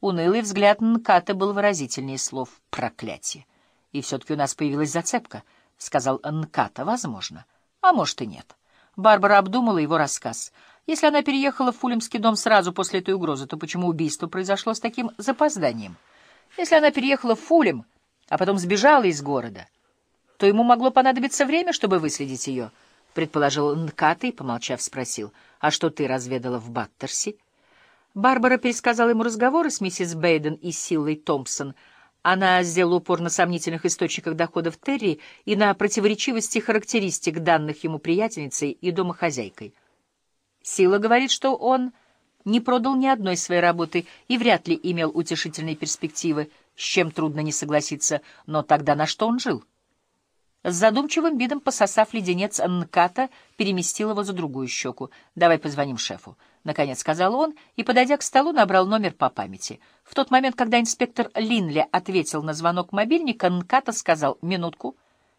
Унылый взгляд Нката был выразительнее слов «проклятие». «И все-таки у нас появилась зацепка», — сказал Нката. «Возможно. А может и нет». Барбара обдумала его рассказ. Если она переехала в Фулемский дом сразу после этой угрозы, то почему убийство произошло с таким запозданием? Если она переехала в Фулем, а потом сбежала из города, то ему могло понадобиться время, чтобы выследить ее, — предположил Нката и, помолчав, спросил, — а что ты разведала в Баттерси? Барбара пересказала ему разговоры с миссис Бейден и Силой Томпсон. Она сделала упор на сомнительных источниках доходов Терри и на противоречивости характеристик, данных ему приятельницей и домохозяйкой. Сила говорит, что он не продал ни одной своей работы и вряд ли имел утешительные перспективы, с чем трудно не согласиться, но тогда на что он жил? С задумчивым видом, пососав леденец Нката, переместил его за другую щеку. «Давай позвоним шефу», — наконец сказал он, и, подойдя к столу, набрал номер по памяти. В тот момент, когда инспектор Линли ответил на звонок мобильника, Нката сказал «минутку»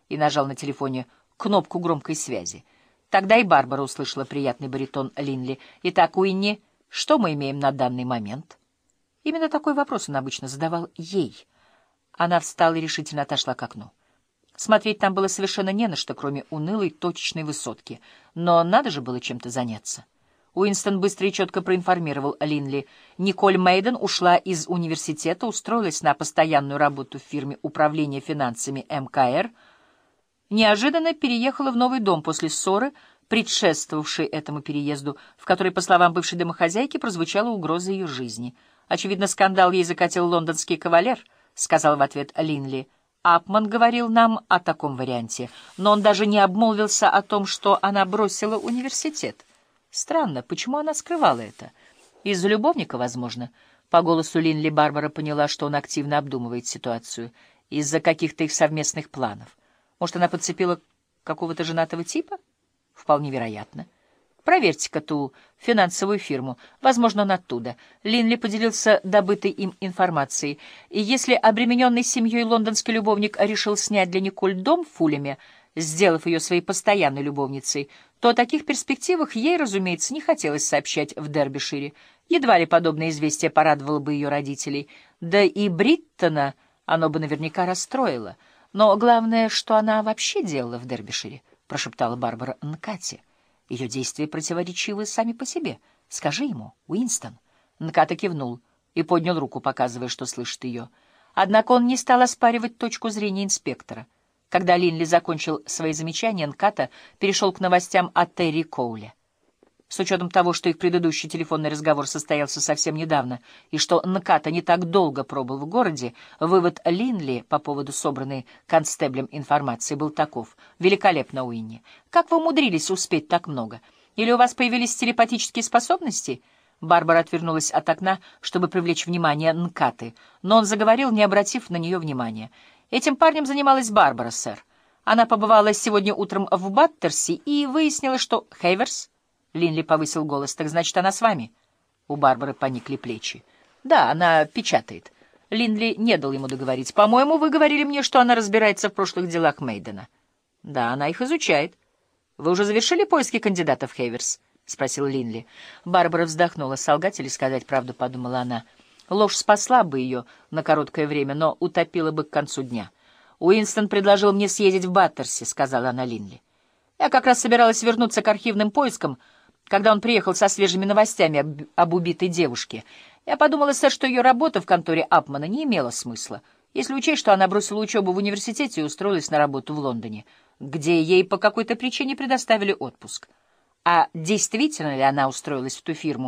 и нажал на телефоне кнопку громкой связи. Тогда и Барбара услышала приятный баритон Линли. «Итак, Уинни, что мы имеем на данный момент?» Именно такой вопрос он обычно задавал ей. Она встала и решительно отошла к окну. Смотреть там было совершенно не на что, кроме унылой точечной высотки. Но надо же было чем-то заняться. Уинстон быстро и четко проинформировал Линли. Николь Мейден ушла из университета, устроилась на постоянную работу в фирме управления финансами МКР, неожиданно переехала в новый дом после ссоры, предшествовавшей этому переезду, в которой, по словам бывшей домохозяйки, прозвучала угроза ее жизни. «Очевидно, скандал ей закатил лондонский кавалер», — сказал в ответ Линли. Апман говорил нам о таком варианте, но он даже не обмолвился о том, что она бросила университет. Странно, почему она скрывала это? Из-за любовника, возможно. По голосу Линли Барбара поняла, что он активно обдумывает ситуацию. Из-за каких-то их совместных планов. Может, она подцепила какого-то женатого типа? Вполне вероятно. Проверьте-ка ту финансовую фирму. Возможно, он оттуда. Линли поделился добытой им информацией. И если обремененный семьей лондонский любовник решил снять для Николь дом в Фулеме, сделав ее своей постоянной любовницей, то о таких перспективах ей, разумеется, не хотелось сообщать в Дербишире. Едва ли подобное известие порадовало бы ее родителей. Да и Бриттона оно бы наверняка расстроило. Но главное, что она вообще делала в Дербишире, прошептала Барбара Нкати. Ее действия противоречивы сами по себе. Скажи ему, Уинстон. Нката кивнул и поднял руку, показывая, что слышит ее. Однако он не стал оспаривать точку зрения инспектора. Когда Линли закончил свои замечания, Нката перешел к новостям о Терри Коуле. С учетом того, что их предыдущий телефонный разговор состоялся совсем недавно, и что Нката не так долго пробыл в городе, вывод Линли по поводу собранной констеблем информации был таков. Великолепно, Уинни. Как вы умудрились успеть так много? Или у вас появились телепатические способности? Барбара отвернулась от окна, чтобы привлечь внимание Нкаты, но он заговорил, не обратив на нее внимания. Этим парнем занималась Барбара, сэр. Она побывала сегодня утром в Баттерси и выяснила, что Хейверс Линли повысил голос. «Так значит, она с вами?» У Барбары поникли плечи. «Да, она печатает». Линли не дал ему договорить. «По-моему, вы говорили мне, что она разбирается в прошлых делах Мейдена». «Да, она их изучает». «Вы уже завершили поиски кандидатов, Хейверс?» — спросил Линли. Барбара вздохнула. «Солгать или сказать правду?» — подумала она. Ложь спасла бы ее на короткое время, но утопила бы к концу дня. «Уинстон предложил мне съездить в Баттерси», — сказала она Линли. «Я как раз собиралась вернуться к архивным поискам», когда он приехал со свежими новостями об, об убитой девушке. Я подумала, сэр, что ее работа в конторе Апмана не имела смысла, если учесть, что она бросила учебу в университете и устроилась на работу в Лондоне, где ей по какой-то причине предоставили отпуск. А действительно ли она устроилась в ту фирму,